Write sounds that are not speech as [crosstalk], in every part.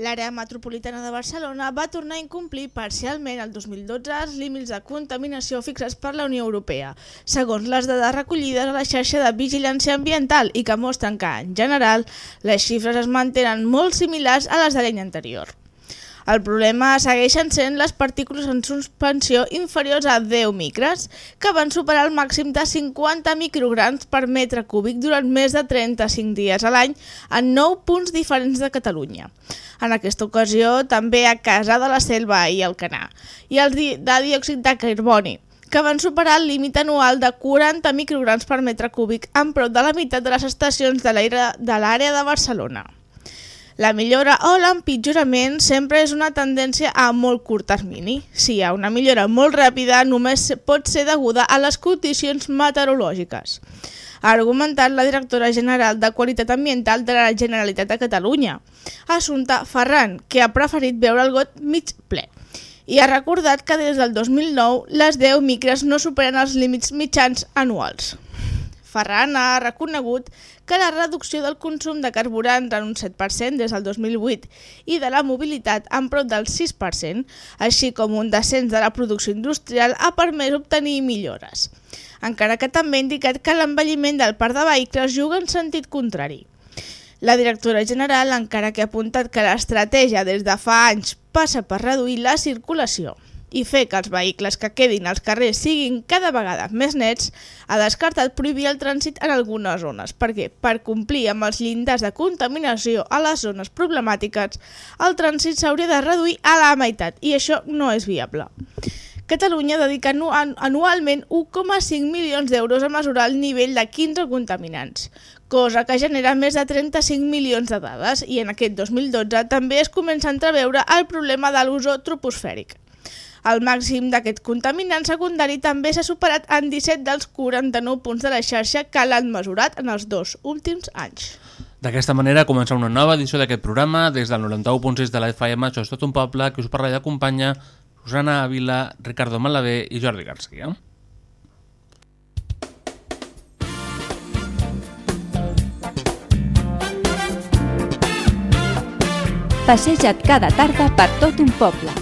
L'àrea metropolitana de Barcelona va tornar a incomplir parcialment el 2012 els límits de contaminació fixats per la Unió Europea, segons les dades recollides a la xarxa de vigilància ambiental i que mostren que, en general, les xifres es mantenen molt similars a les de l'any anterior. El problema segueixen sent les partícules en suspensió inferiors a 10 micres, que van superar el màxim de 50 micrograms per metre cúbic durant més de 35 dies a l'any en 9 punts diferents de Catalunya. En aquesta ocasió també a Casa de la Selva i Alcanar, i el di de diòxid de carboni, que van superar el límit anual de 40 micrograms per metre cúbic en prop de la meitat de les estacions de l'àrea de Barcelona. La millora o l'empitjorament sempre és una tendència a molt curt termini. Si hi ha una millora molt ràpida, només pot ser deguda a les condicions meteorològiques. Ha argumentat la directora general de Qualitat Ambiental de la Generalitat de Catalunya, Assumpta Ferran, que ha preferit veure el got mig ple. I ha recordat que des del 2009 les 10 micres no superen els límits mitjans anuals. Ferran ha reconegut que la reducció del consum de carburants en un 7% des del 2008 i de la mobilitat en prop del 6%, així com un descens de la producció industrial, ha permès obtenir millores. Encara que també ha indicat que l'envelliment del parc de vehicles juga en sentit contrari. La directora general encara que ha apuntat que l'estratègia des de fa anys passa per reduir la circulació i fer que els vehicles que quedin als carrers siguin cada vegada més nets, ha descartat prohibir el trànsit en algunes zones, perquè per complir amb els llindars de contaminació a les zones problemàtiques, el trànsit s'hauria de reduir a la meitat i això no és viable. Catalunya dedica anualment 1,5 milions d'euros a mesurar el nivell de 15 contaminants, cosa que genera més de 35 milions de dades i en aquest 2012 també es comença a entreveure el problema de l'ozó troposfèric. El màxim d'aquest contaminant secundari també s'ha superat en 17 dels 49 punts de la xarxa que l'han mesurat en els dos últims anys. D'aquesta manera comença una nova edició d'aquest programa des del 91.6 de la FM, això és tot un poble, que us parla i acompanya Susana Ávila, Ricardo Malavé i Jordi Garcia. Passeja't cada tarda per tot un poble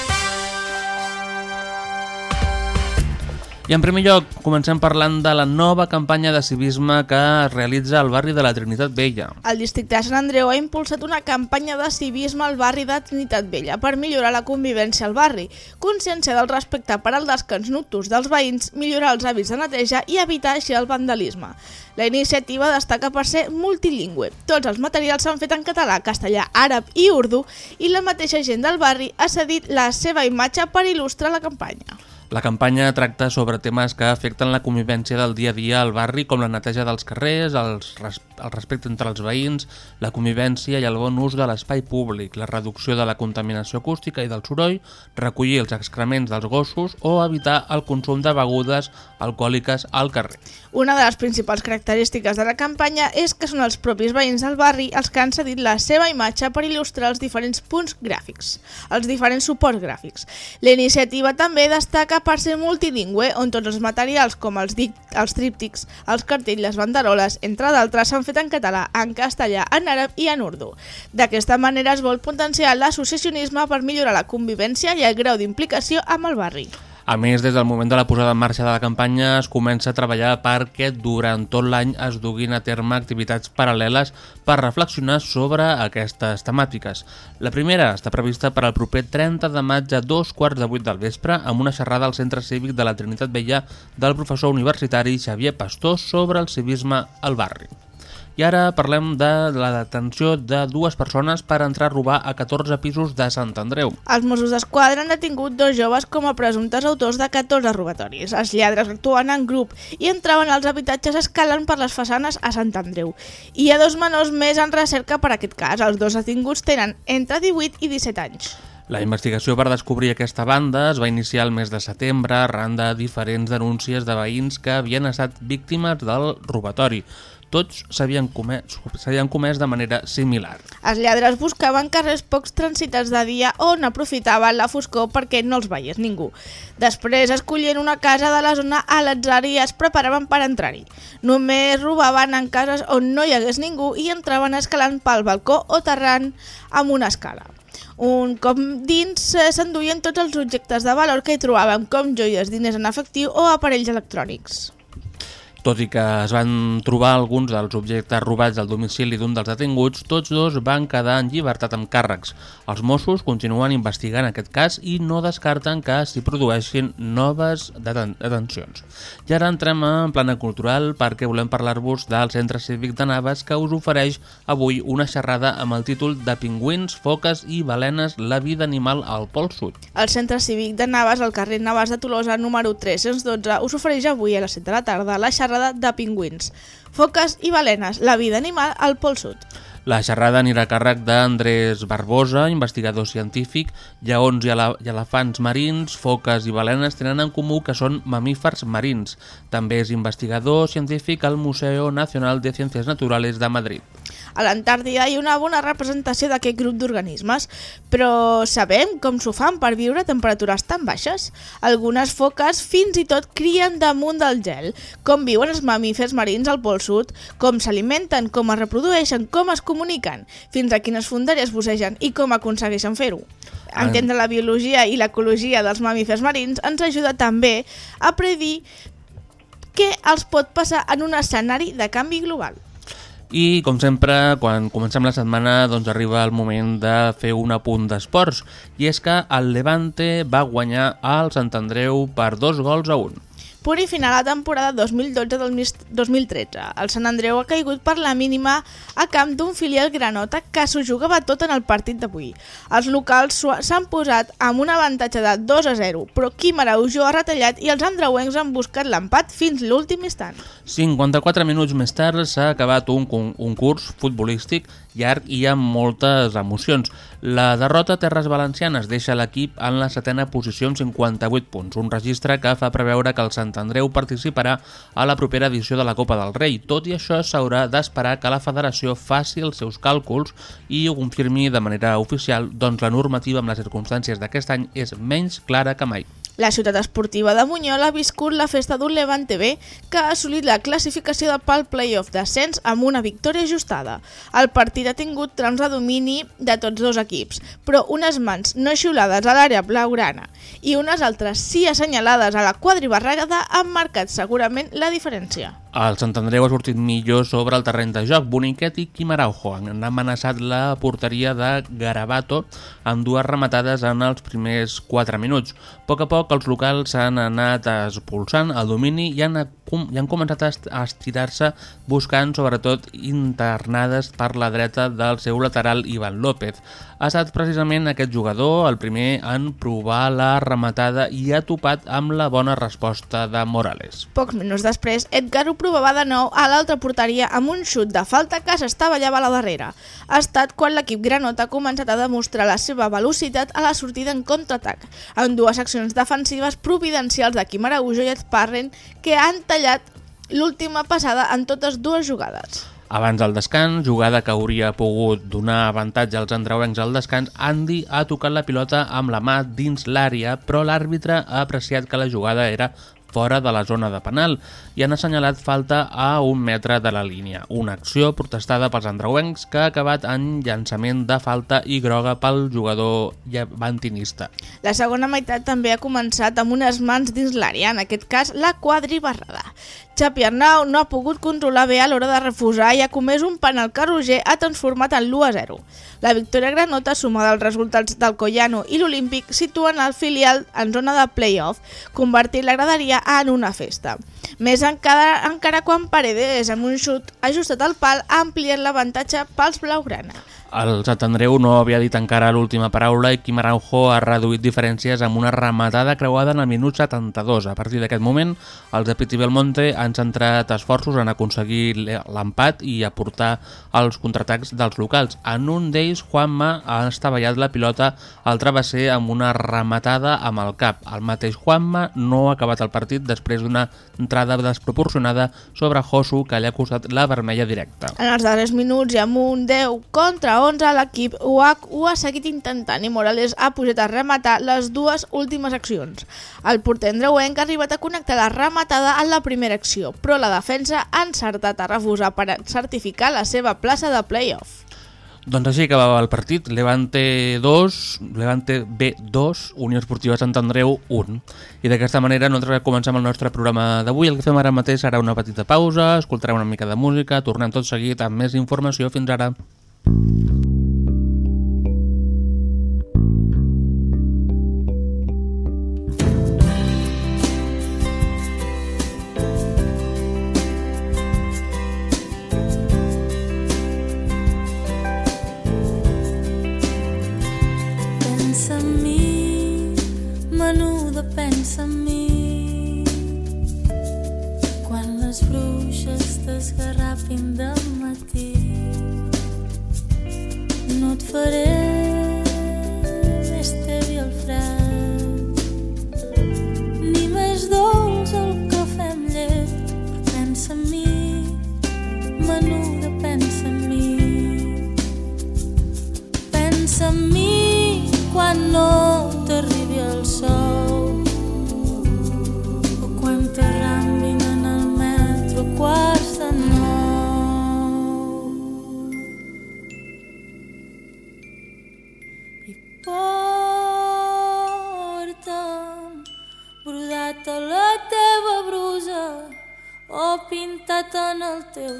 I en primer lloc, comencem parlant de la nova campanya de civisme que es realitza al barri de la Trinitat Vella. El districte de Sant Andreu ha impulsat una campanya de civisme al barri de Trinitat Vella per millorar la convivència al barri, consciència del respecte per al descans nocturns dels veïns, millorar els hàbits de neteja i evitar així el vandalisme. La iniciativa destaca per ser multilingüe. Tots els materials s'han fet en català, castellà, àrab i urdu i la mateixa gent del barri ha cedit la seva imatge per il·lustrar la campanya. La campanya tracta sobre temes que afecten la convivència del dia a dia al barri, com la neteja dels carrers, els res el respecte entre els veïns, la convivència i el bon ús de l'espai públic, la reducció de la contaminació acústica i del soroll, recollir els excrements dels gossos o evitar el consum de begudes alcohòliques al carrer. Una de les principals característiques de la campanya és que són els propis veïns del barri els que han cedit la seva imatge per il·lustrar els diferents punts gràfics, els diferents suports gràfics. La iniciativa també destaca per ser multilingüe, on tots els materials com els, dic, els tríptics, els cartells, les banderoles, entre d'altres, s'han fet en català, en castellà, en àrab i en urdu. D'aquesta manera es vol potenciar l'associacionisme per millorar la convivència i el grau d'implicació amb el barri. A més, des del moment de la posada en marxa de la campanya es comença a treballar perquè durant tot l'any es duguin a terme activitats paral·leles per reflexionar sobre aquestes temàtiques. La primera està prevista per al proper 30 de maig a dos quarts de vuit del vespre amb una xerrada al Centre Cívic de la Trinitat Vella del professor universitari Xavier Pastor sobre el civisme al barri. I ara parlem de la detenció de dues persones per entrar a robar a 14 pisos de Sant Andreu. Els Mossos d'Esquadra han detingut dos joves com a presumptes autors de 14 robatoris. Els lladres actuen en grup i entraven als habitatges escalant per les façanes a Sant Andreu. Hi ha dos menors més en recerca per aquest cas. Els dos detinguts tenen entre 18 i 17 anys. La investigació per descobrir aquesta banda es va iniciar el mes de setembre arran de diferents denúncies de veïns que havien estat víctimes del robatori. Tots s'havien comès, comès de manera similar. Els lladres buscaven carrers pocs transitats de dia on aprofitaven la foscor perquè no els veiés ningú. Després escollien una casa de la zona a l'atzar i es preparaven per entrar-hi. Només robaven en cases on no hi hagués ningú i entraven escalant pel balcó o terrant amb una escala. Un cop dins eh, s'enduien tots els objectes de valor que hi trobàvem, com joies, diners en efectiu o aparells electrònics. Tot i que es van trobar alguns dels objectes robats al domicili d'un dels detinguts, tots dos van quedar en llibertat amb càrrecs. Els Mossos continuen investigant aquest cas i no descarten que s'hi produeixin noves deten detencions. I ara entrem en plana cultural perquè volem parlar-vos del Centre Cívic de Naves que us ofereix avui una xerrada amb el títol de Pingüins, foques i balenes, la vida animal al Pol Sud. El Centre Cívic de Navas, al carrer Navas de Tolosa, número 312, us ofereix avui a les 7 de la tarda la xerrada de pingüins, foques i balenes, la vida animal al Pol Sud. La xerrada anirà a càrrec d'Andrés Barbosa, investigador científic. Lleons i, ele i elefants marins, foques i balenes tenen en comú que són mamífers marins. També és investigador científic al Museo Nacional de Ciencias Naturales de Madrid. A l'Antàrtida hi ha una bona representació d'aquest grup d'organismes, però sabem com s'ho fan per viure a temperatures tan baixes? Algunes foques fins i tot crien damunt del gel. Com viuen els mamífers marins al Pol Sud, com s'alimenten, com es reprodueixen, com es comuniquen, fins a quines fondàries bussegen i com aconsegueixen fer-ho. Entendre la biologia i l'ecologia dels mamífers marins ens ajuda també a predir què els pot passar en un escenari de canvi global. I, com sempre, quan comencem la setmana doncs arriba el moment de fer un apunt d'esports. I és que el Levante va guanyar al Sant Andreu per dos gols a un. Punt i final a la temporada 2012-2013. El Sant Andreu ha caigut per la mínima a camp d'un filial granota que s'ho jugava tot en el partit d'avui. Els locals s'han posat amb un avantatge de 2 a 0, però Quim Araujo ha retallat i els andreuencs han buscat l'empat fins l'últim instant. 54 minuts més tard s'ha acabat un, un curs futbolístic llarg i amb moltes emocions. La derrota a Terres Valencianes deixa l'equip en la setena posició amb 58 punts, un registre que fa preveure que el Sant Andreu participarà a la propera edició de la Copa del Rei. Tot i això, s'haurà d'esperar que la federació faci els seus càlculs i ho confirmi de manera oficial, doncs la normativa amb les circumstàncies d'aquest any és menys clara que mai. La ciutat esportiva de Bunyol ha viscut la festa d'un Levante B que ha assolit la classificació pel playoff d'ascens amb una victòria ajustada. El partit ha tingut trams de domini de tots dos equips, però unes mans no xiulades a l'àrea blaugrana i unes altres sí assenyalades a la quadribarragada han marcat segurament la diferència. El Sant Andreu ha sortit millor sobre el terreny de joc. Boniquet i Quim Araujo han amenaçat la porteria de Garabato amb dues rematades en els primers 4 minuts. A poc a poc els locals s'han anat expulsant el domini i han, i han començat a estirar-se buscant sobretot internades per la dreta del seu lateral Ivan López. Ha estat precisament aquest jugador el primer en provar la rematada i ha topat amb la bona resposta de Morales. Pocs minuts després, Edgar ho provava de nou a l'altra porteria amb un xut de falta que s'estava allà a la darrere. Ha estat quan l'equip granota ha començat a demostrar la seva velocitat a la sortida en contraatac, amb dues accions defensives providencials de Quim Araujo i Esparren que han tallat l'última passada en totes dues jugades. Abans del descans, jugada que hauria pogut donar avantatge als andreuencs al descans, Andy ha tocat la pilota amb la mà dins l'àrea, però l'àrbitre ha apreciat que la jugada era fora de la zona de penal i han assenyalat falta a un metre de la línia. Una acció protestada pels andreuencs que ha acabat en llançament de falta i groga pel jugador llevantinista. La segona meitat també ha començat amb unes mans dins l'àrea, en aquest cas la quadribarrada. Xapi Arnau no ha pogut controlar bé a l'hora de refusar i ha comès un penal que Roger ha transformat en l'1-0. La victòria granota, sumada als resultats del Collano i l'Olímpic, situen el filial en zona de play-off, convertint la graderia en una festa. Més encara, encara quan Paredes, amb un xut ajustat al pal, ha ampliat l'avantatge pels blaugrana. El Sant Andreu no havia dit encara l'última paraula i Quim Araujo ha reduït diferències amb una rematada creuada en el minut 72. A partir d'aquest moment, els de Piti Belmonte han centrat esforços en aconseguir l'empat i aportar els contraatacs dels locals. En un d'ells, Juanma ha estavellat la pilota al travesser amb una rematada amb el cap. El mateix Juanma no ha acabat el partit després d'una entrada desproporcionada sobre Josu que li ha costat la vermella directa. En els darrers minuts i amb un 10 contra 11 l'equip ha, ho ha seguit intentant i Morales ha pujat a rematar les dues últimes accions. El porter andreuenc ha arribat a connectar la rematada en la primera acció, però la defensa ha encertat a refusar per certificar la seva plaça de play-off. Doncs així acabava el partit, Levante 2, Levante B2, Unió Esportiva Sant Andreu 1. I d'aquesta manera nosaltres comencem el nostre programa d'avui. El que fem ara mateix serà una petita pausa, escoltarem una mica de música, tornem tot seguit amb més informació. Fins ara. Pensa bruixes t'esgarrapin de matí, no et faré més tevi el fred, ni més dolç el cafè amb llet. Pensa en mi, menuda pensa en mi. Pensa en mi quan no t'arribi el sol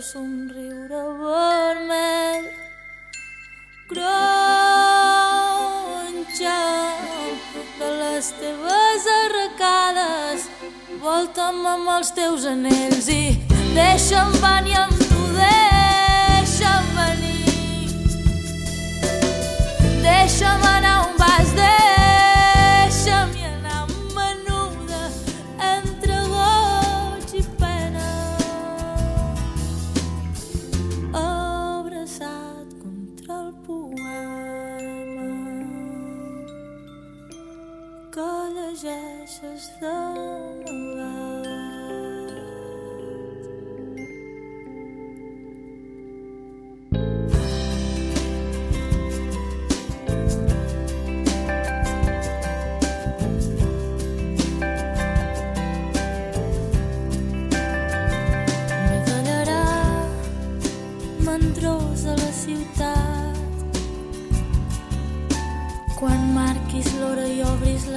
somriure vermell. Gronxa de les teves arracades volta'm amb els teus anells i deixa'm venir amb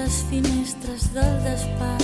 les finestres del despatx.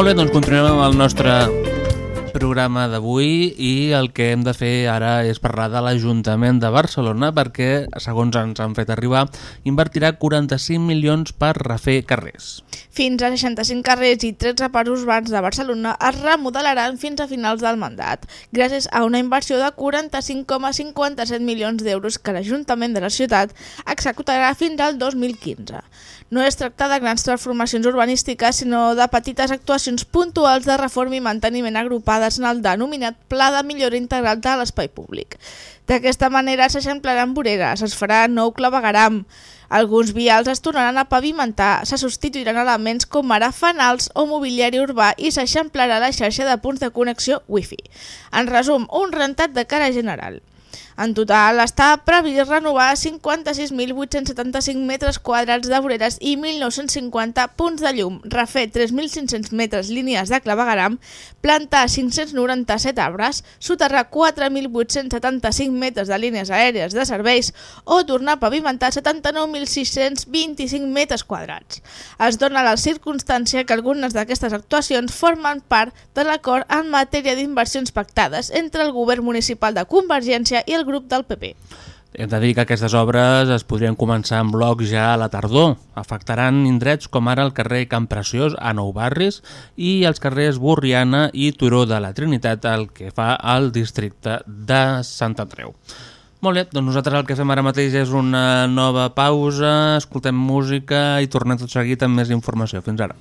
Molt bé, doncs continuem amb el nostre programa d'avui i el que hem de fer ara és parlar de l'Ajuntament de Barcelona perquè, segons ens han fet arribar, invertirà 45 milions per refer carrers. Fins a 65 carrers i 13 parcs urbans de Barcelona es remodelaran fins a finals del mandat, gràcies a una inversió de 45,57 milions d'euros que l'Ajuntament de la ciutat executarà fins al 2015. No es tracta de grans transformacions urbanístiques, sinó de petites actuacions puntuals de reforma i manteniment agrupades en el denominat Pla de Millora Integral de l'Espai Públic. D'aquesta manera s'eixamplaran voreres, es farà nou clavegaram, alguns vials es tornaran a pavimentar, se substituiran elements com ara fanals o mobiliari urbà i s'eixamplarà la xarxa de punts de connexió Wi-Fi. En resum, un rentat de cara general. En total està previst renovar 56.875 metres quadrats de voreres i 1.950 punts de llum, refer 3.500 metres línies de clavegaram, plantar 597 arbres, soterrar 4.875 metres de línies aèries de serveis o tornar a pavimentar 79.625 metres quadrats. Es dona la circumstància que algunes d'aquestes actuacions formen part de l'acord en matèria d'inversions pactades entre el govern municipal de Convergència i el grup del PP. Hem de dir que aquestes obres es podrien començar en bloc ja a la tardor. Afectaran indrets com ara el carrer Camp Preciós a Nou Barris i els carrers Borriana i Turó de la Trinitat, el que fa al districte de Sant Andreu. Molt bé, doncs nosaltres el que fem ara mateix és una nova pausa, escoltem música i tornem tot seguit amb més informació. Fins ara.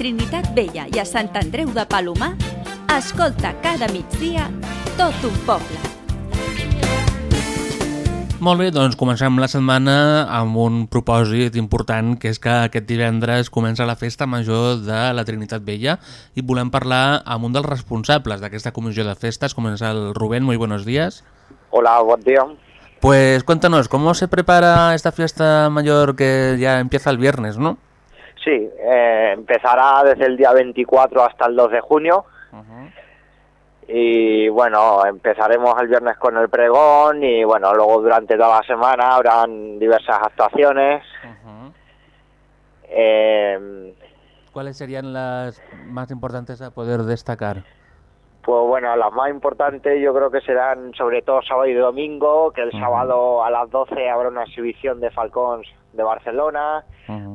Trinitat Vella i a Sant Andreu de Palomar, escolta cada migdia tot un poble. Molt bé, doncs comencem la setmana amb un propòsit important, que és que aquest divendres comença la festa major de la Trinitat Vella i volem parlar amb un dels responsables d'aquesta comissió de festes, com és el Rubén. Muy buenos días. Hola, buen día. Pues cuéntanos, ¿cómo se prepara esta fiesta mayor que ya empieza el viernes, no? Sí, eh, empezará desde el día 24 hasta el 2 de junio. Y bueno, empezaremos el viernes con el pregón y bueno, luego durante toda la semana habrán diversas actuaciones. Eh, ¿Cuáles serían las más importantes a poder destacar? Pues bueno, las más importantes yo creo que serán sobre todo sábado y domingo, que el sábado a las 12 habrá una exhibición de Falcons de Barcelona.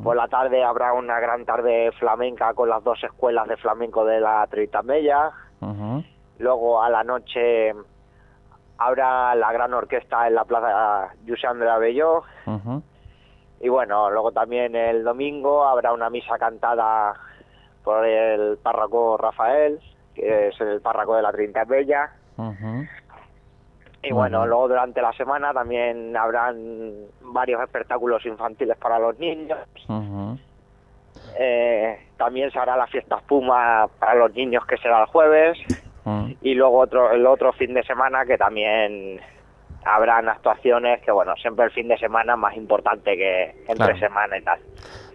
Por la tarde habrá una gran tarde flamenca con las dos escuelas de flamenco de la Trinitat Bella. Luego a la noche habrá la gran orquesta en la plaza José André Abelló. Y bueno, luego también el domingo habrá una misa cantada por el párroco Rafael, que es el párroco de la Trinidad Bella. Y bueno, luego durante la semana también habrán varios espectáculos infantiles para los niños. Eh, también se hará la fiesta espuma para los niños que será el jueves. Y luego otro, el otro fin de semana que también habrán actuaciones que bueno, siempre el fin de semana es más importante que entre Claro. semana y tal.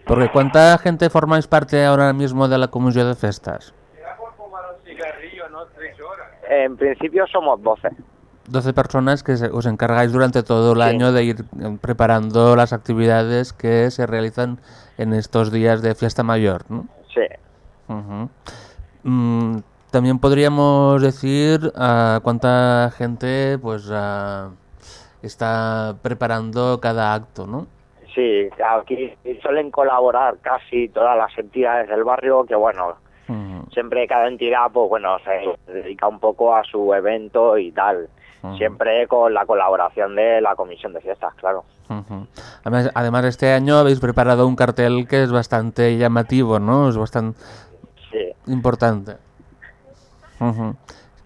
Porque ¿cuánta gente formáis parte ahora mismo de la comisión de festas? En principio somos 12. 12 personas que os encargáis durante todo el Sí. año de ir eh, preparando las actividades que se realizan en estos días de fiesta mayor, ¿no? Sí. Mm, también podríamos decir a cuánta gente pues ah, está preparando cada acto, ¿no? Sí, aquí suelen colaborar casi todas las entidades del barrio que bueno, Siempre cada entidad pues bueno se dedica un poco a su evento y tal siempre con la colaboración de la comisión de fiestas claro. Además, además, este año habéis preparado un cartel que es bastante llamativo, ¿no? Es bastante sí importante.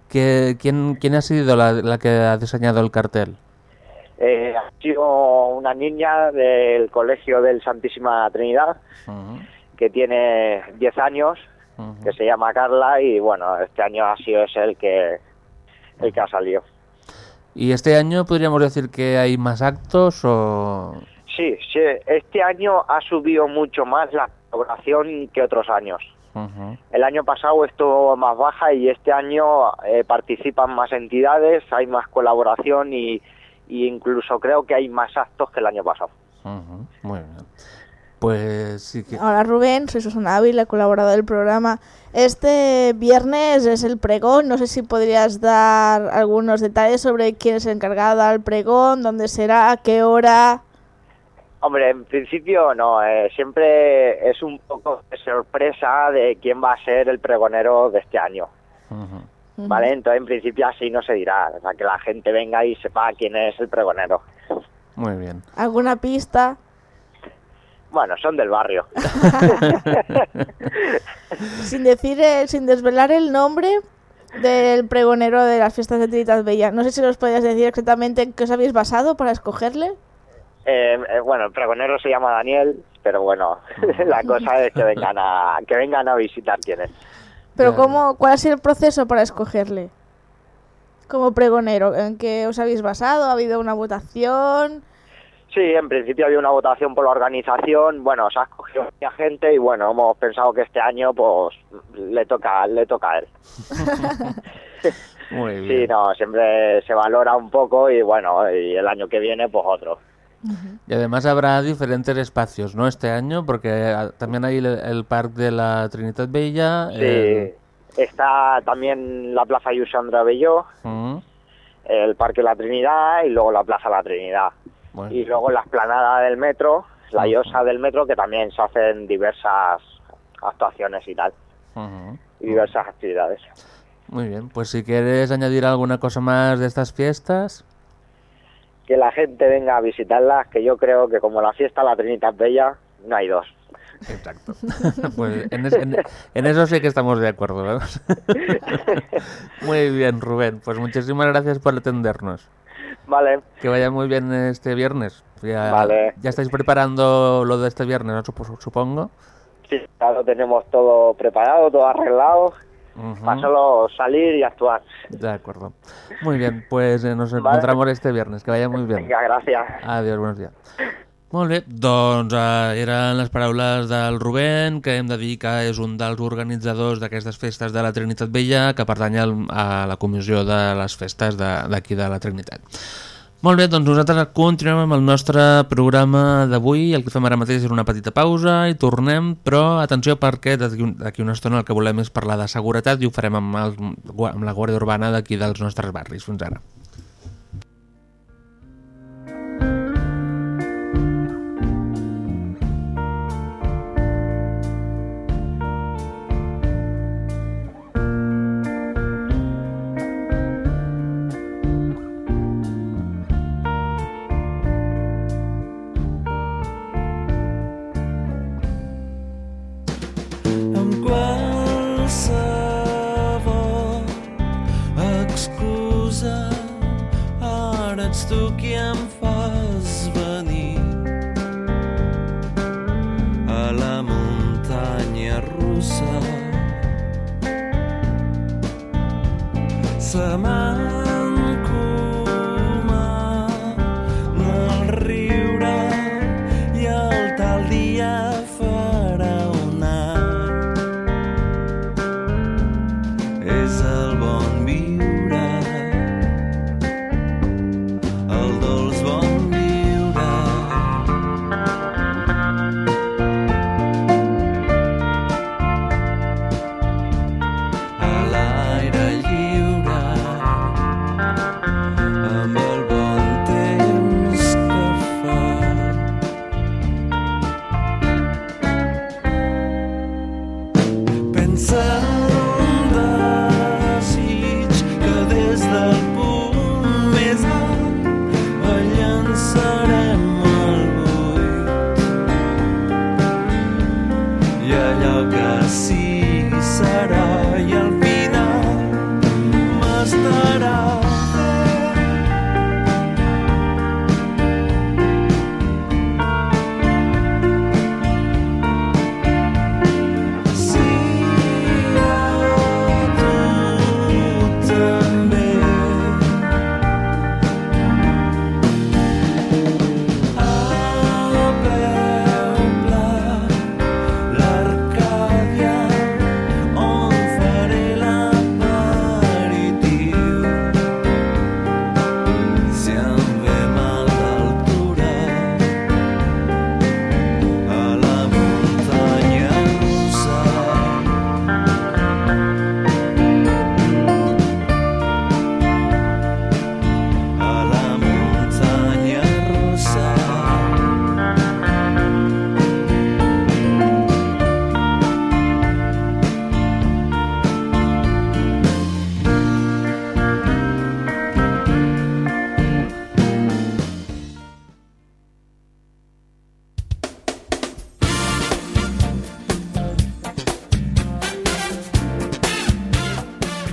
¿Qué- quién, ¿Quién ha sido la, la que ha diseñado el cartel? Eh, ha sido una niña del colegio del Santísima Trinidad que tiene 10 años Que se llama Carla y bueno este año ha sido ese el que el que ha salido ¿Y este año podríamos decir que hay más actos o...? sí sí este año ha subido mucho más la colaboración que otros años. El año pasado estuvo más baja y este año eh, participan más entidades, hay más colaboración y, y incluso creo que hay más actos que el año pasado. Muy bien. Pues sí que... Hola Rubén, soy Susana Ávila, colaboradora del programa. Este viernes es el pregón, no sé si podrías dar algunos detalles sobre quién es el encargado del pregón, dónde será, a qué hora. Hombre, en principio no, eh, siempre es un poco de sorpresa de quién va a ser el pregonero de este año. ¿Vale? Entonces en principio así no se dirá, o sea, que la gente venga y sepa quién es el pregonero. Muy bien. ¿Alguna pista? Bueno, son del barrio. [laughs] Sin decir, eh, sin desvelar el nombre del pregonero de las fiestas de Trinitat Bella. No sé si nos podrías decir exactamente en qué os habéis basado para escogerle. Eh, eh, bueno, el pregonero se llama Daniel, pero bueno, [laughs] la cosa es que vengan a que vengan a visitar quién es. Pero. ¿cómo, ¿cuál ha sido el proceso para escogerle? Como pregonero, ¿en qué os habéis basado? ¿Ha habido una votación? Sí, en principio había una votación por la organización, bueno, se ha escogido mucha gente y bueno, hemos pensado que este año pues le toca le toca a él. Muy [laughs] bien. Sí, no, siempre se valora un poco y bueno, y el año que viene pues otro. Y además habrá diferentes espacios, ¿no? Este año, porque ah, también hay el, el Parque de la Trinitat Bella. Sí, está también la Plaza Yusandra Belló, Ujú. el Parque La Trinidad y luego la Plaza La Trinidad. Bueno. y luego la esplanada del metro, la llosa del metro, que también se hacen diversas actuaciones y tal, y diversas actividades. Muy bien, pues si quieres añadir alguna cosa más de estas fiestas. Que la gente venga a visitarlas, que yo creo que como la fiesta La Trinidad Bella, no hay dos. Exacto. [laughs] pues en, es- en- en eso sí que estamos de acuerdo. [laughs] muy bien, Rubén. Pues muchísimas gracias por atendernos. Vale, Que vaya muy bien este viernes. Ya, Vale. ya estáis preparando lo de este viernes, supongo. sí, ya lo tenemos todo preparado, todo arreglado. Para solo salir y actuar. De acuerdo. Muy bien, pues eh, nos Vale. encontramos este viernes. Que vaya muy bien. Venga, gracias. Adiós, buenos días. Molt bé, doncs eh, eren les paraules del Rubén, que hem de dir que és un dels organitzadors d'aquestes festes de la Trinitat Vella, que pertany al, a la comissió de les festes d'aquí de, de la Trinitat. Molt bé, doncs nosaltres continuem amb el nostre programa d'avui. El que fem ara mateix és una petita pausa i tornem, però atenció perquè d'aquí una estona el que volem és parlar de seguretat i ho farem amb, el, amb la Guàrdia Urbana d'aquí dels nostres barris. Fins ara.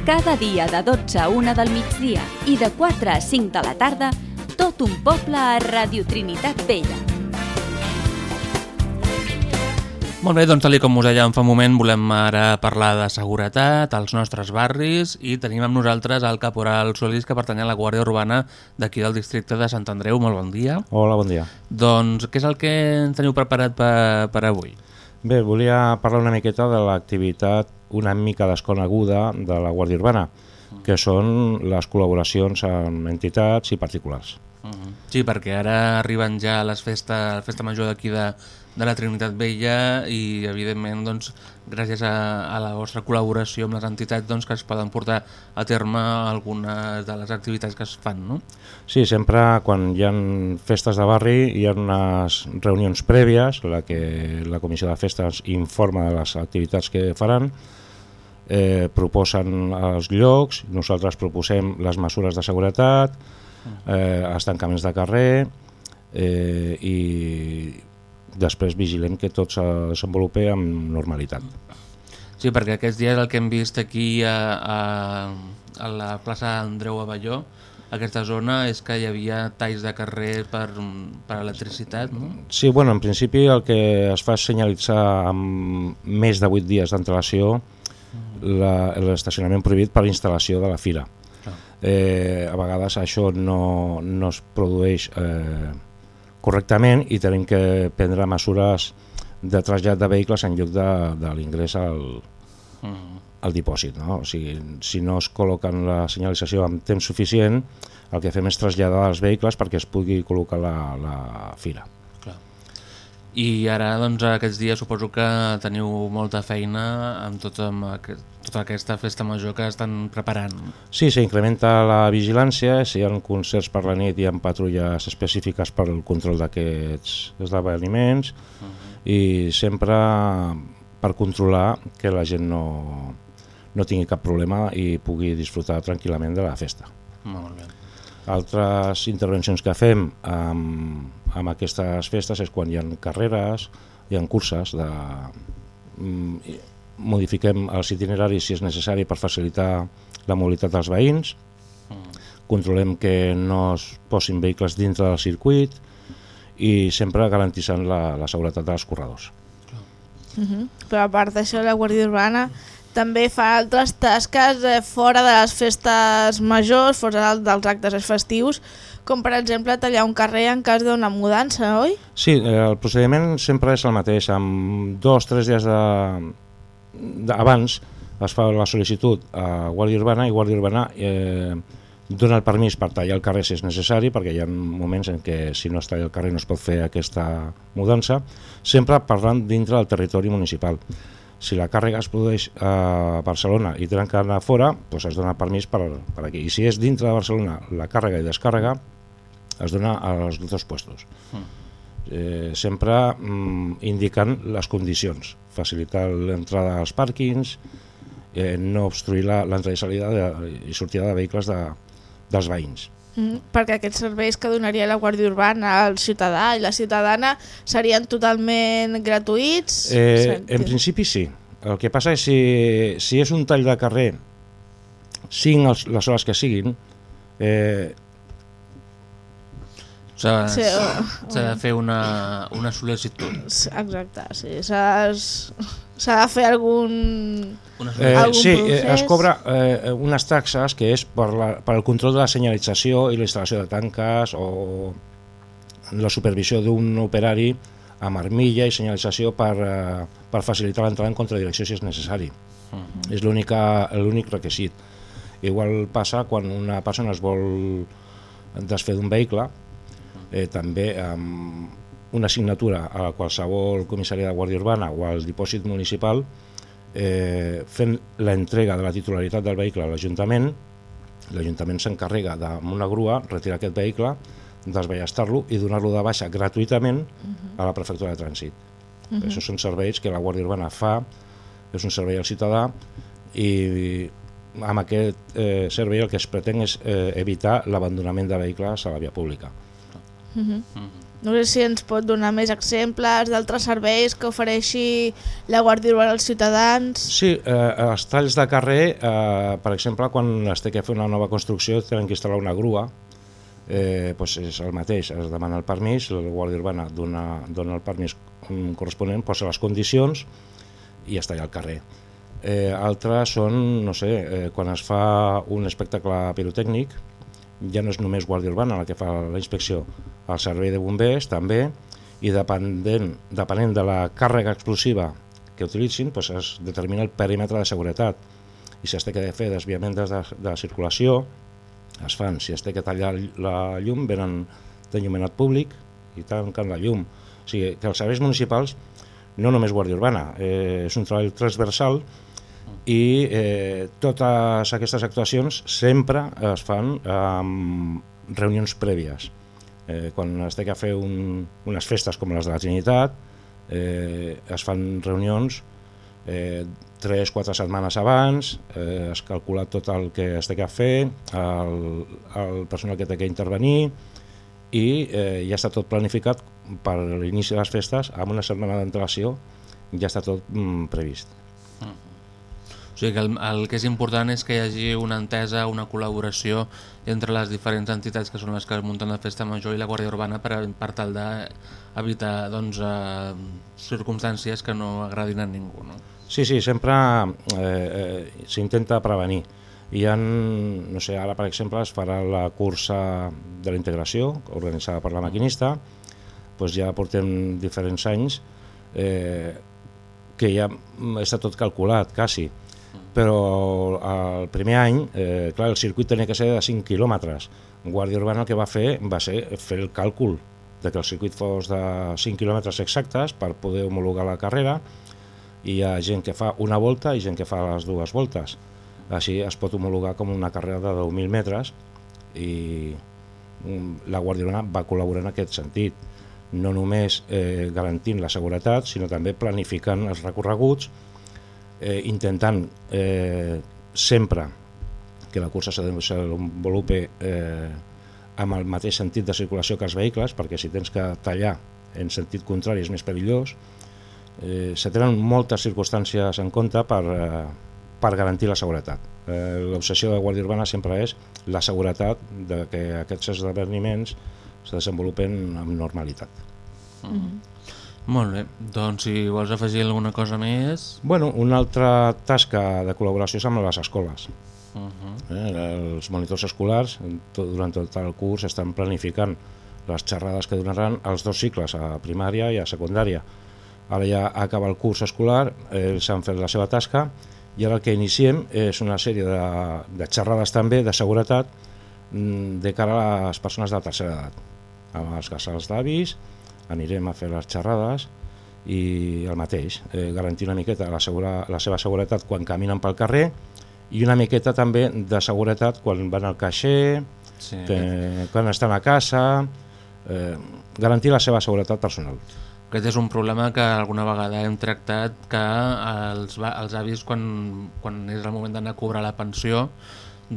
Cada dia de 12 a 1 del migdia i de 4 a 5 de la tarda, tot un poble a Radio Trinitat Vella. Molt bé, doncs tal com us dèiem fa un moment, volem ara parlar de seguretat als nostres barris i tenim amb nosaltres el caporal Solís que pertany a la Guàrdia Urbana d'aquí del districte de Sant Andreu. Molt bon dia. Hola, bon dia. Doncs què és el que ens teniu preparat per, per avui? Bé, volia parlar una miqueta de l'activitat una mica desconeguda de la Guàrdia Urbana, que són les col·laboracions amb entitats i particulars. Mhm. Sí, perquè ara arriben ja les festes, la festa major d'aquí de, de la Trinitat Vella i evidentment doncs, gràcies a, a la vostra col·laboració amb les entitats doncs, que es poden portar a terme algunes de les activitats que es fan, no? Sí, sempre quan hi ha festes de barri hi ha unes reunions prèvies, la que la comissió de festes informa de les activitats que faran, eh, proposen els llocs, nosaltres proposem les mesures de seguretat, eh, els tancaments de carrer eh, i després vigilem que tot se desenvolupi amb normalitat. Sí, perquè aquests dies el que hem vist aquí a, a, a la plaça Andreu Avelló, aquesta zona, és que hi havia talls de carrer per, per electricitat, no? Sí, bueno, en principi el que es fa és senyalitzar amb més de 8 dies d'antelació la- l'estacionament prohibit per instal·lació de la fira. Eh, a vegades això no, no es produeix eh, correctament i tenim que prendre mesures de trasllat de vehicles en lloc de, de l'ingrés al, Mm. al dipòsit. No? O sigui, si no es col·loquen la senyalització amb temps suficient, el que fem és traslladar els vehicles perquè es pugui col·locar la, la fira. I ara, doncs, aquests dies suposo que teniu molta feina amb tota, amb aquest, tota aquesta festa major que estan preparant. Sí, s'incrementa la vigilància, si hi ha concerts per la nit hi ha patrulles específiques per al control d'aquests esdeveniments i sempre per controlar que la gent no, no tingui cap problema i pugui disfrutar tranquil·lament de la festa. Molt bé. Altres intervencions que fem amb, amb aquestes festes és quan hi ha carreres, hi ha curses de... mm, modifiquem els itineraris si és necessari per facilitar la mobilitat dels veïns, controlem que no es posin vehicles dintre del circuit i sempre garantissant la, la seguretat dels corredors. Uh -huh. Però a part d'això, la Guàrdia Urbana també fa altres tasques eh, fora de les festes majors, fora del- dels actes festius, com per exemple tallar un carrer en cas d'una mudança, oi? Sí, eh, el procediment sempre és el mateix. Amb dos o tres dies de, de, abans es fa la sol·licitud a Guàrdia Urbana i Guàrdia Urbana eh, dona el permís per tallar el carrer si és necessari, perquè hi ha moments en què si no es talla el carrer no es pot fer aquesta mudança, sempre parlant dintre del territori municipal. Si la càrrega es produeix a Barcelona i tenen que anar fora, doncs es dona permís per, per aquí. I si és dintre de Barcelona la càrrega i descàrrega, es dona als dos puestos eh, sempre mm, indicant les condicions, facilitar l'entrada als pàrquings, eh, no obstruir la- l'entrada i salida de, i sortida de vehicles de, dels veïns. Mm, perquè aquests serveis que donaria la Guàrdia Urbana al ciutadà i la ciutadana serien totalment gratuïts? Eh, en principi sí. El que passa és si, si és un tall de carrer, siguin els, les hores que siguin, eh, S'ha Sí, de fer una, una sol·licitud. Exacte, sí. S'ha de fer algun... Eh, sí, eh, es procés. cobra eh, unes taxes que és per, la, per el control de la senyalització i la instal·lació de tanques o la supervisió d'un operari amb armilla i senyalització per, eh, per facilitar l'entrada en contradirecció si és necessari. És l'única- l'únic requisit. Igual passa quan una persona es vol desfer d'un vehicle, eh, també amb una assignatura a qualsevol comissària de Guàrdia Urbana o al dipòsit municipal eh, fent l'entrega de la titularitat del vehicle a l'Ajuntament, l'Ajuntament s'encarrega amb una grua retirar aquest vehicle, desballestar-lo i donar-lo de baixa gratuïtament a la prefectura de trànsit. Mhm. Això són serveis que la Guàrdia Urbana fa, és un servei al ciutadà i amb aquest eh, servei el que es pretén és eh, evitar l'abandonament de vehicles a la via pública. Mhm. No sé si ens pot donar més exemples d'altres serveis que ofereixi la Guàrdia Urbana als ciutadans. Sí, eh, els talls de carrer, eh, per exemple, quan es té que fer una nova construcció tenen que instal·lar una grua, eh, doncs és el mateix, es demana el permís, la Guàrdia Urbana dona, dona el permís corresponent, posa les condicions i es talla el carrer. Eh, altres són, no sé, eh, quan es fa un espectacle pirotècnic, ja no és només Guàrdia Urbana la que fa la inspecció, el servei de bombers també, i dependent, depenent de la càrrega explosiva que utilitzin, doncs es determina el perímetre de seguretat. I si es té que fer desviaments de, de circulació es fan, si es té que tallar la llum venen d'enllumenat públic i tanquen la llum. O sigui que els serveis municipals no només Guàrdia Urbana, eh, és un treball transversal i eh, totes aquestes actuacions sempre es fan amb reunions prèvies eh, quan es té que fer un, unes festes com les de la Trinitat eh, es fan reunions eh, 3-4 setmanes abans, eh, es calcula tot el que es té que fer, el, el personal que té que intervenir i eh, ja està tot planificat per l'inici de les festes, amb una setmana d'antelació ja està tot mm, previst. O sigui que el, el que és important és que hi hagi una entesa, una col·laboració entre les diferents entitats que són les que munten la festa major i la Guàrdia Urbana per, per tal d'evitar doncs, eh, circumstàncies que no agradin a ningú. No? Sí, sí, sempre eh, eh, s'intenta prevenir. Hi ha, no sé, ara per exemple es farà la cursa de la integració organitzada per la maquinista, doncs ja portem diferents anys eh, que ja està tot calculat, quasi. Però el primer any, eh, clar, el circuit tenia que ser de 5 quilòmetres. Guàrdia Urbana el que va fer va ser fer el càlcul de que el circuit fos de 5 quilòmetres exactes per poder homologar la carrera i hi ha gent que fa una volta i gent que fa les dues voltes. Així es pot homologar com una carrera de 10.000 metres i mm, la Guàrdia Urbana va col·laborar en aquest sentit, no només eh, garantint la seguretat, sinó també planificant els recorreguts, eh, intentant eh, sempre que la cursa se desenvolupi eh, amb el mateix sentit de circulació que els vehicles, perquè si tens que tallar en sentit contrari és més perillós. Eh, se tenen moltes circumstàncies en compte per, eh, per garantir la seguretat. Eh, L'obsessió de Guàrdia Urbana sempre és la seguretat de que aquests esdeveniments se desenvolupen amb normalitat. Mm -hmm. Molt bé, doncs si vols afegir alguna cosa més... Bueno, una altra tasca de col·laboració és amb les escoles. Uh -huh. eh, els monitors escolars tot, durant tot el curs estan planificant les xerrades que donaran als dos cicles, a primària i a secundària. Ara ja acaba el curs escolar, ells han fet la seva tasca i ara el que iniciem és una sèrie de, de xerrades també de seguretat mm, de cara a les persones de la tercera edat. Amb els casals d'avis anirem a fer les xerrades i el mateix, eh, garantir una miqueta la, segura, la seva seguretat quan caminen pel carrer i una miqueta també de seguretat quan van al caixer, Sí. que, quan estan a casa, eh, garantir la seva seguretat personal. Aquest és un problema que alguna vegada hem tractat que els, els avis quan, quan és el moment d'anar a cobrar la pensió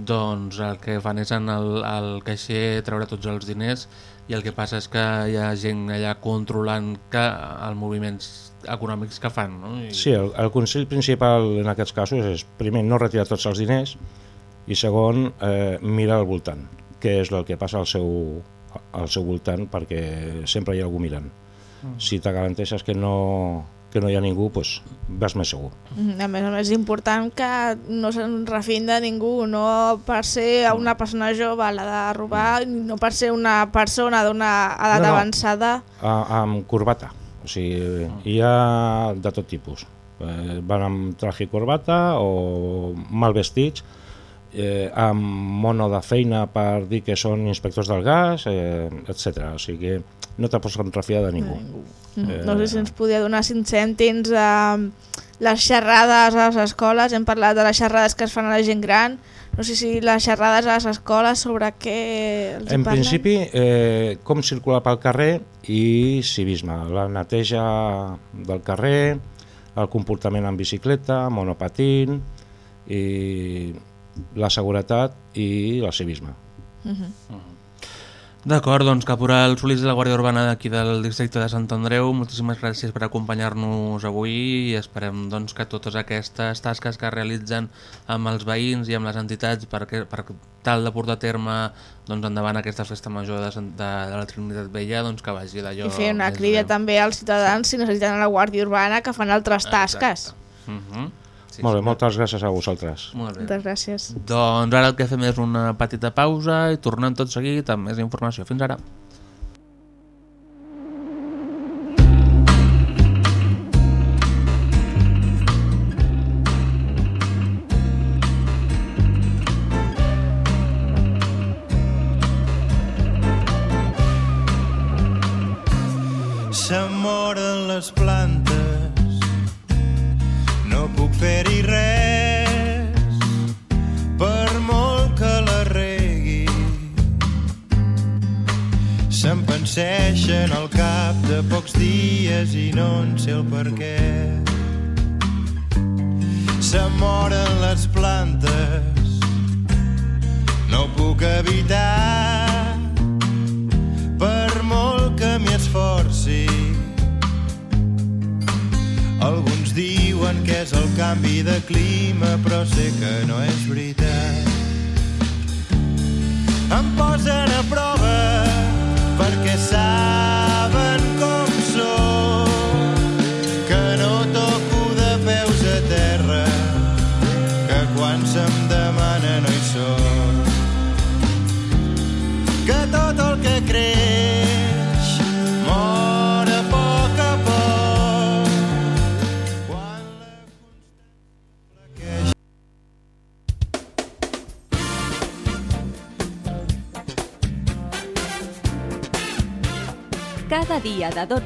doncs el que fan és en el, el caixer treure tots els diners i el que passa és que hi ha gent allà controlant que els moviments econòmics que fan no? I, Sí, el, el consell principal en aquests casos és, primer, no retirar tots els diners i segon, eh, mirar al voltant, què és el que passa al seu, al seu voltant perquè sempre hi ha algú mirant. Mm. Si te garanteixes que no, que no hi ha ningú, doncs vas més segur. Mm, A més a més, és important que no se'n refin de ningú, no per ser una persona jove la de robar, no per ser una persona d'una edat No, no. avançada. A, amb corbata, o sigui, hi ha de tot tipus. Eh, van amb traje i corbata o mal vestits, eh, amb mono de feina per dir que són inspectors del gas, eh, etc. O sigui que no te pots refiar de ningú. No sé si ens podia donar cinc cèntims de les xerrades a les escoles, hem parlat de les xerrades que es fan a la gent gran, no sé si les xerrades a les escoles sobre què els En parlen. principi, eh, com circular pel carrer i civisme, la neteja del carrer, el comportament en bicicleta, monopatín, i la seguretat i el civisme. Mhm. D'acord, doncs Caporal Solís de la Guàrdia Urbana d'aquí del districte de Sant Andreu, moltíssimes gràcies per acompanyar-nos avui i esperem doncs, que totes aquestes tasques que realitzen amb els veïns i amb les entitats per, per tal de portar a terme doncs, endavant aquesta festa major de, de, de la Trinitat Vella doncs, que vagi d'allò... I fer una crida bé. també als ciutadans si necessiten la Guàrdia Urbana que fan altres tasques. Mhm. Sí, Molt bé, sí. moltes gràcies a vosaltres. Molt bé. Moltes gràcies. Doncs ara el que fem és una petita pausa i tornem tot seguit amb més informació. Fins ara.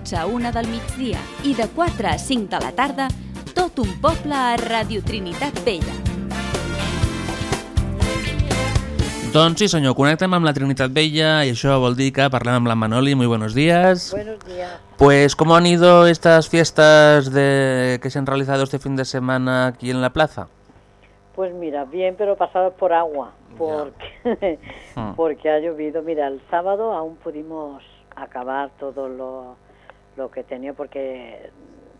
12 a 1 del migdia i de 4 a 5 de la tarda, tot un poble a Radio Trinitat Vella. Doncs sí senyor, connectem amb la Trinitat Vella y això vol dir que parlem amb la Manoli. Muy buenos días. Buenos días. Pues, ¿cómo han ido estas fiestas de que se han realizado este fin de semana aquí en la plaza? Pues mira, bien, pero pasados por agua, porque, [laughs] porque ha llovido. Mira, el sábado aún pudimos acabar todo lo, lo que tenía, porque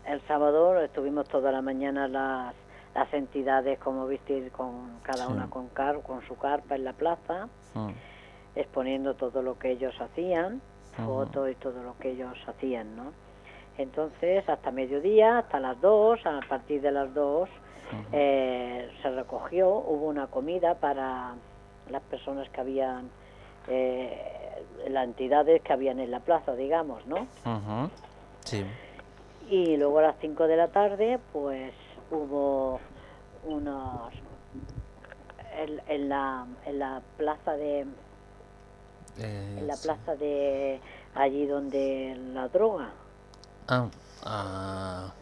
el sábado estuvimos toda la mañana las, las entidades, como viste, con cada Sí. una con, car con su carpa en la plaza, Mm. exponiendo todo lo que ellos hacían, fotos y todo lo que ellos hacían, ¿no? Entonces, hasta mediodía, hasta las dos, a partir de las dos, eh, se recogió, hubo una comida para las personas que habían, eh, las entidades que habían en la plaza, digamos, ¿no? Ujú. Sí. Y luego a las 5 de la tarde, pues hubo unos. En, en la, en la plaza de. Eh, En la sí. plaza de. Allí donde la droga. Ah, ah,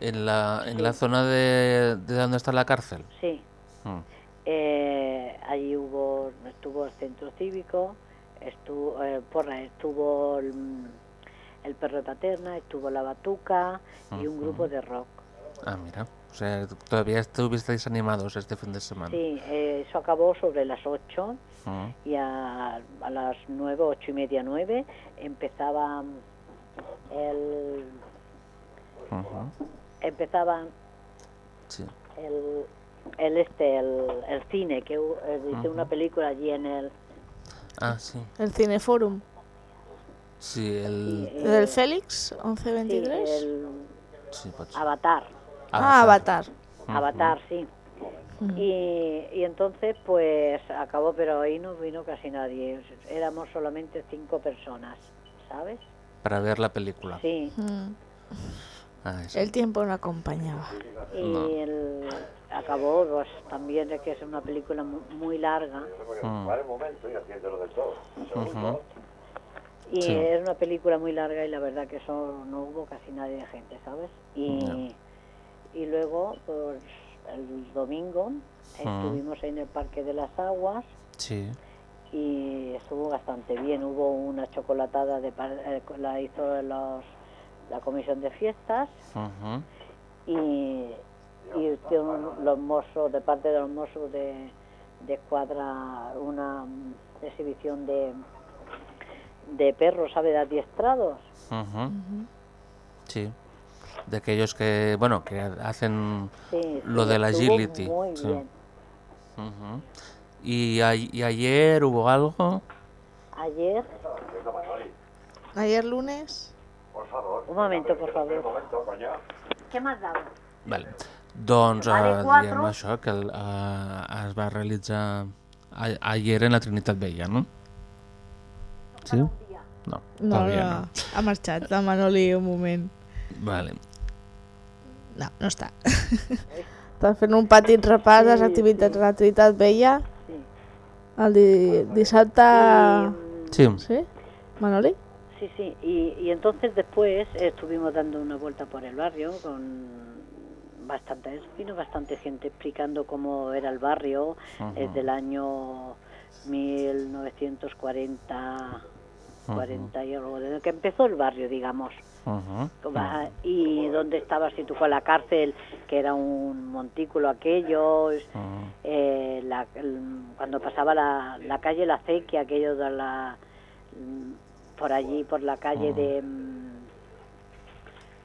en la, en la zona de, de donde está la cárcel. Sí. Mm. Eh, allí hubo. Estuvo el centro cívico, estuvo. Eh, porra, estuvo el, el perro de paterna, estuvo la batuca y un grupo de rock. Ah, mira. O sea, todavía estuvisteis animados este fin de semana. Sí, eh, eso acabó sobre las 8 Mm. y a, a las 9, 8 y media, 9 empezaba el Ujú. empezaba Sí. el, el este el, el cine que eh, hice una película allí en el Ah, sí. El Cineforum. Sí, el... ¿Del Félix? sí, 1123. el Sí, ser. Avatar Ah, Avatar. Avatar sí y, y entonces pues acabó pero ahí no vino casi nadie éramos solamente cinco personas ¿sabes? Para ver la película. sí Mm. Ah. El tiempo no acompañaba. y No. el, acabó pues también es que es una película mu- muy larga Mm. Y Sí. es una película muy larga y la verdad que eso no hubo casi nadie de gente sabes y y luego pues el domingo estuvimos en el parque de las aguas Sí. y estuvo bastante bien. Hubo una chocolatada de eh, la hizo los la comisión de fiestas y, y los mozos, de parte de los mozos de, de escuadra, una exhibición de, de perros, ¿sabe? De adiestrados. Ujú. Sí. De aquellos que, bueno, que hacen Sí, lo sí, del agility. Muy sí. bien. Ujú. ¿Y, a- y ayer hubo algo? Ayer, Ayer lunes. un momento, por favor. ¿Qué más daba? Vale. Doncs eh, diem això, que el, eh, es va realitzar a, ayer en la Trinitat Vella, no? Sí? No, No, todavía no, no. ha marxat la Manoli un moment. Vale. No, no està. Està fent un petit repàs de les activitats de la Trinitat Vella. El di dissabte... Sí. ¿Sí? ¿Manoli? Sí, sí, y, y entonces después estuvimos dando una vuelta por el barrio con bastante, vino bastante gente explicando cómo era el barrio Ujú. desde el año 1940, 40 y algo, desde que empezó el barrio, digamos. Ujú. Va- Y donde estaba situada la cárcel, que era un montículo aquello, eh, la- cuando pasaba la, la calle La Acequia, aquello de la por allí, por la calle de mm,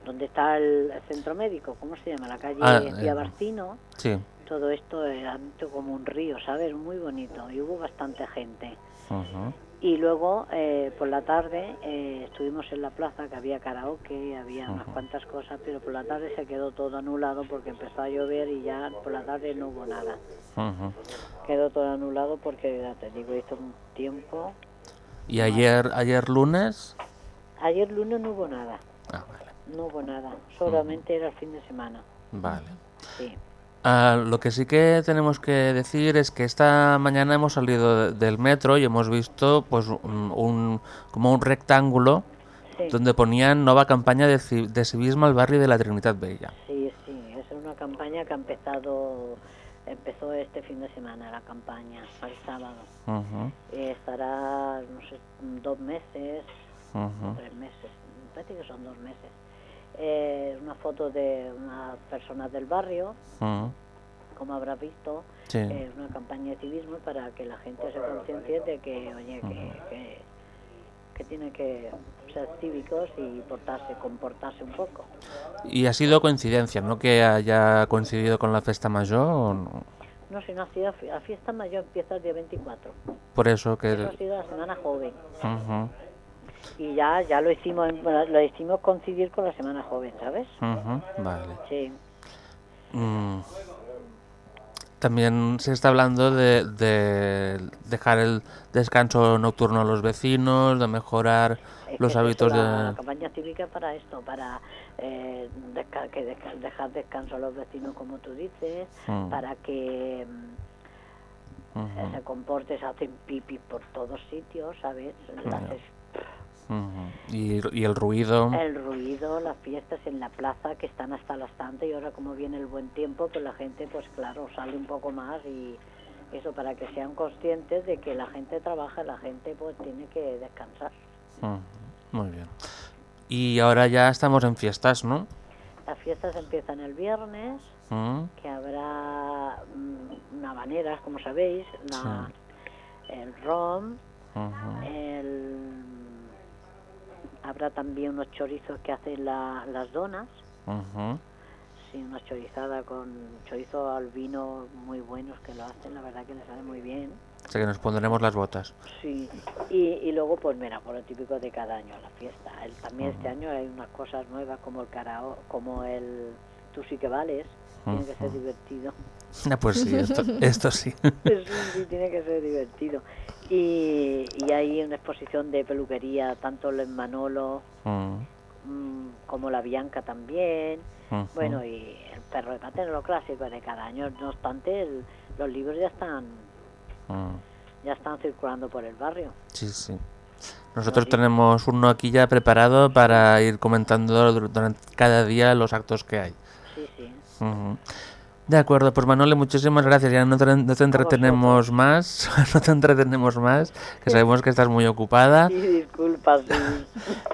donde está el centro médico, ¿cómo se llama? La calle Ah, eh, Villabarcino. Sí. Todo esto era como un río, ¿sabes? Muy bonito y hubo bastante gente. Ujú. Y luego, eh, por la tarde, eh, estuvimos en la plaza, que había karaoke, había unas cuantas cosas, pero por la tarde se quedó todo anulado porque empezó a llover y ya por la tarde no hubo nada. Quedó todo anulado porque, ya te digo, hizo un tiempo. ¿Y ayer, ayer lunes? Ayer lunes no hubo nada. Ah, No hubo nada, solamente era el fin de semana. Vale. Sí. Ah, lo que sí que tenemos que decir es que esta mañana hemos salido de- del metro y hemos visto pues un, un- como un rectángulo Sí. donde ponían nueva campaña de, de civismo al barrio de la Trinidad Bella. Sí, sí, es una campaña que ha empezado, empezó este fin de semana, la campaña, el sábado. Ujú, Eh, estará, no sé, dos meses, ujú. tres meses, me parece que son dos meses. Eh, una foto de unas personas del barrio, Ujú. como habrás visto, Sí. eh, una campaña de civismo para que la gente se conciencie de que, oye, que, que, que tiene que ser cívicos y portarse, comportarse un poco. Y ha sido coincidencia, ¿no? Que haya coincidido con la festa mayor. o no? No ha sido, la fiesta mayor empieza el día 24. Por eso que... Eso ha sido la semana joven. Ujú, Y ya ya lo hicimos lo hicimos coincidir con la semana joven, ¿sabes? ujú, Vale. Sí. Mm. También se está hablando de, de dejar el descanso nocturno a los vecinos, de mejorar Es los hábitos eso, la, de... campaña cívica para esto, para eh, desca- que desca- dejar descanso a los vecinos, como tú dices, Mm. para que mm, se comporte, se hacen pipis por todos sitios, ¿sabes? Las Y, y el ruido... el ruido, las fiestas en la plaza que están hasta las tantas y ahora como viene el buen tiempo, pues la gente, pues claro, sale un poco más y eso para que sean conscientes de que la gente trabaja, la gente pues tiene que descansar. Muy bien. Y ahora ya estamos en fiestas, ¿no? Las fiestas empiezan el viernes, que habrá mm, una habaneras, como sabéis, la, el rom, el, habrá también unos chorizos que hacen la- las donas, ujú. sí, una chorizada con chorizo al vino muy buenos que lo hacen, la verdad que les sale muy bien. O sea que nos pondremos las botas. Sí, y, y luego pues mira, por lo típico de cada año, la fiesta. El, también este año hay unas cosas nuevas como el carao, como el tú sí que vales, tiene que ser divertido. Ah, pues sí, esto, [laughs] esto sí. Eso sí, tiene que ser divertido. Y, y hay una exposición de peluquería, tanto el Manolo Mm, mm, como la Bianca también. Bueno, y el perro de patena, lo clásico de cada año. No obstante, el- los libros ya están Mm, ya están circulando por el barrio. Sí, sí. Nosotros tenemos uno aquí ya preparado para ir comentando dur- durante cada día los actos que hay. De acuerdo, pues Manole, muchísimas gracias. Ya no te, no te entretenemos más, [laughs] no te entretenemos más, que sabemos que estás muy ocupada. Sí, disculpa, sí.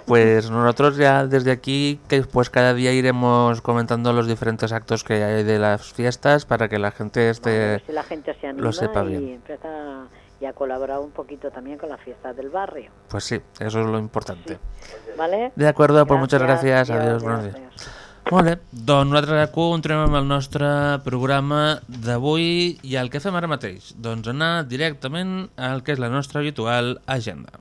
Pues nosotros ya desde aquí, que pues cada día iremos comentando los diferentes actos que hay de las fiestas para que la gente esté si la gente se anima lo sepa y bien. empieza y a colaborar un poquito también con las fiestas del barrio. Pues sí, eso es lo importante. ¿Vale? De acuerdo, pues muchas gracias. Adiós, Adiós, buenos días. Molt bé, doncs nosaltres continuem amb el nostre programa d'avui i el que fem ara mateix? Doncs anar directament al que és la nostra habitual agenda.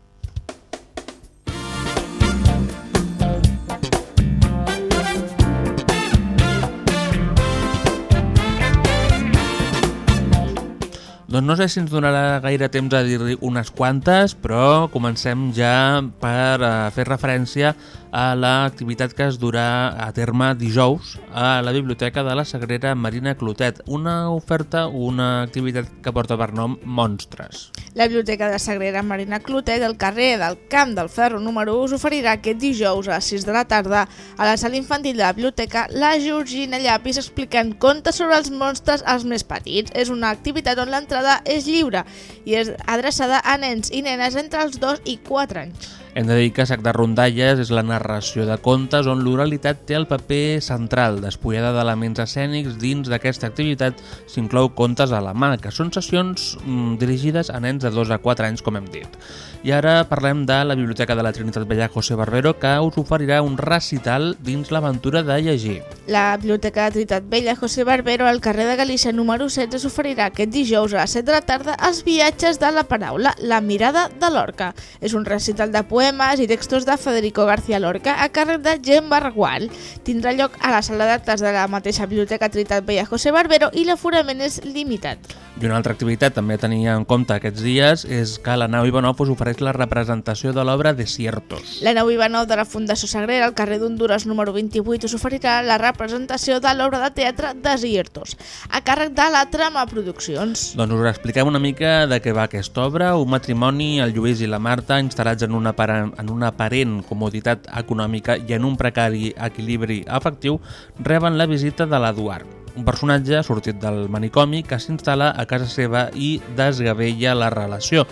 Doncs no sé si ens donarà gaire temps a dir unes quantes, però comencem ja per eh, fer referència a l'activitat que es durà a terme dijous a la Biblioteca de la Sagrera Marina Clotet, una oferta, una activitat que porta per nom Monstres. La Biblioteca de Sagrera Marina Clotet del carrer del Camp del Ferro número 1 us oferirà aquest dijous a les 6 de la tarda a la sala infantil de la biblioteca la Georgina Llapis explicant contes sobre els monstres als més petits. És una activitat on l'entrada és lliure i és adreçada a nens i nenes entre els 2 i 4 anys. Hem de dir que Sac de Rondalles és la narració de contes on l'oralitat té el paper central, despullada d'elements escènics dins d'aquesta activitat s'inclou contes a la mà, que són sessions mm, dirigides a nens de 2 a 4 anys, com hem dit. I ara parlem de la Biblioteca de la Trinitat Vella José Barbero, que us oferirà un recital dins l'aventura de llegir. La Biblioteca de Trinitat Vella José Barbero al carrer de Galícia número 16 s'oferirà aquest dijous a les 7 de la tarda els viatges de la paraula, la mirada de l'orca. És un recital de poemes i textos de Federico García Lorca a càrrec de Gem Bargual. Tindrà lloc a la sala d'actes de la mateixa Biblioteca Trinitat Vella José Barbero i l'aforament és limitat. I una altra activitat també a tenir en compte aquests dies és que la nau Ivanov us ofereix la representació de l'obra Desiertos. La nau Ivanov de la Fundació Sagrera al carrer d'Honduras número 28 us oferirà la representació de l'obra de teatre Desiertos, a càrrec de la Trama Produccions. Doncs us expliquem una mica de què va aquesta obra. Un matrimoni, el Lluís i la Marta, instal·lats en una, aparent, en una aparent comoditat econòmica i en un precari equilibri afectiu, reben la visita de l'Eduard, un personatge sortit del manicomi que s'instal·la a casa seva i desgavella la relació.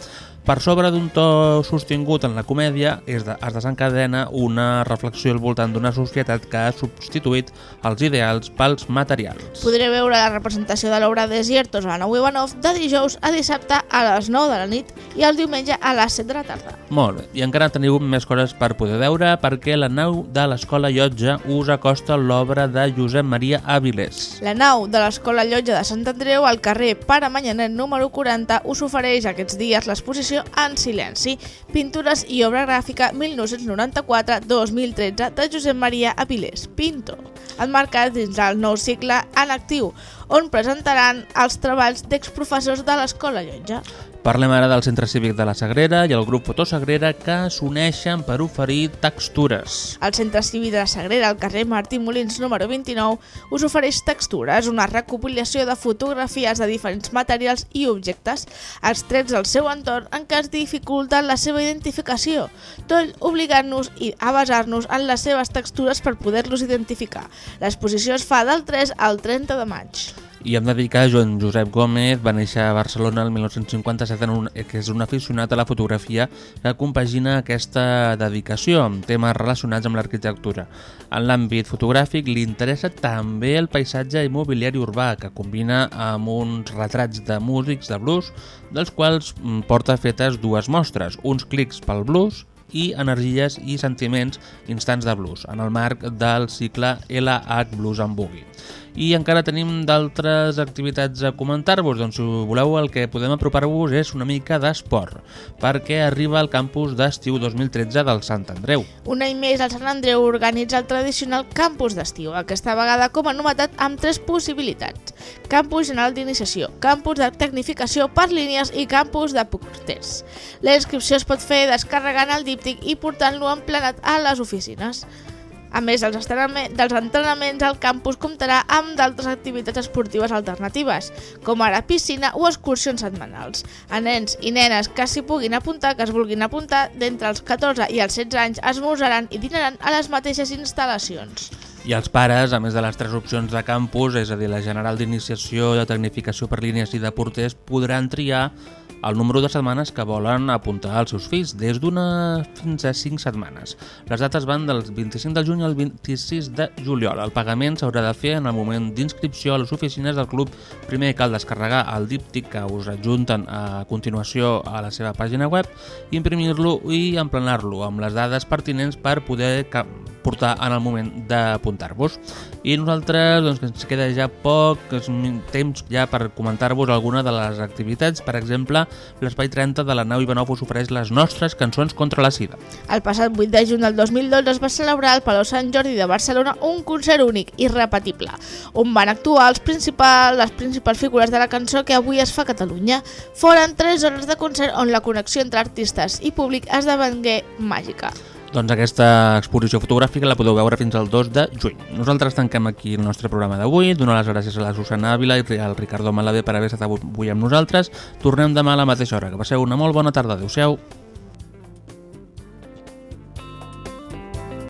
Per sobre d'un to sostingut en la comèdia es, de, es desencadena una reflexió al voltant d'una societat que ha substituït els ideals pels materials. Podré veure la representació de l'obra Desiertos a la 9 Ivanov de dijous a dissabte a les 9 de la nit i el diumenge a les 7 de la tarda. Molt bé, i encara teniu més coses per poder veure perquè la nau de l'Escola Llotja us acosta l'obra de Josep Maria Avilés. La nau de l'Escola Llotja de Sant Andreu al carrer Pare Manyanet número 40 us ofereix aquests dies l'exposició en silenci, pintures i obra gràfica 1994-2013 de Josep Maria Avilés, pintor, emmarcat dins del nou cicle en actiu, on presentaran els treballs d'exprofessors de l'Escola Llotja. Parlem ara del Centre Cívic de la Sagrera i el grup Fotosagrera que s'uneixen per oferir textures. El Centre Cívic de la Sagrera, al carrer Martí Molins número 29, us ofereix textures, una recopilació de fotografies de diferents materials i objectes, extrets del seu entorn en què es dificulta la seva identificació, tot obligant-nos a basar-nos en les seves textures per poder-los identificar. L'exposició es fa del 3 al 30 de maig. I hem de dir que Joan Josep Gómez va néixer a Barcelona el 1957, en un, que és un aficionat a la fotografia que compagina aquesta dedicació amb temes relacionats amb l'arquitectura. En l'àmbit fotogràfic li interessa també el paisatge immobiliari urbà, que combina amb uns retrats de músics de blues, dels quals mm, porta fetes dues mostres, uns clics pel blues i energies i sentiments instants de blues, en el marc del cicle LH Blues and Boogie. I encara tenim d'altres activitats a comentar-vos, doncs si voleu el que podem apropar-vos és una mica d'esport, perquè arriba al campus d'estiu 2013 del Sant Andreu. Un any més el Sant Andreu organitza el tradicional campus d'estiu, aquesta vegada com a novetat amb tres possibilitats. Campus general d'iniciació, campus de tecnificació per línies i campus de porters. La inscripció es pot fer descarregant el díptic i portant-lo emplenat a les oficines. A més dels, dels entrenaments, el campus comptarà amb d'altres activitats esportives alternatives, com ara piscina o excursions setmanals. A nens i nenes que s'hi puguin apuntar, que es vulguin apuntar, d'entre els 14 i els 16 anys esmorzaran i dinaran a les mateixes instal·lacions. I els pares, a més de les tres opcions de campus, és a dir, la general d'iniciació, de tecnificació per línies i de porters, podran triar el número de setmanes que volen apuntar als seus fills, des d'una fins a 5 setmanes. Les dates van del 25 de juny al 26 de juliol. El pagament s'haurà de fer en el moment d'inscripció a les oficines del club. Primer cal descarregar el díptic que us adjunten a continuació a la seva pàgina web, imprimir-lo i emplenar-lo amb les dades pertinents per poder portar en el moment d'apuntar-vos. I nosaltres, doncs, ens queda ja poc temps ja per comentar-vos alguna de les activitats. Per exemple, l'Espai 30 de la nau Ivanov us ofereix les nostres cançons contra la sida. El passat 8 de juny del 2012 es va celebrar al Palau Sant Jordi de Barcelona un concert únic i repetible, on van actuar els principals, les principals figures de la cançó que avui es fa a Catalunya. Foren 3 hores de concert on la connexió entre artistes i públic esdevengué màgica. Doncs aquesta exposició fotogràfica la podeu veure fins al 2 de juny. Nosaltres tanquem aquí el nostre programa d'avui, donar les gràcies a la Susana Ávila i al Ricardo Malabé per haver estat avui amb nosaltres. Tornem demà a la mateixa hora. Que passeu una molt bona tarda. Adéu-siau.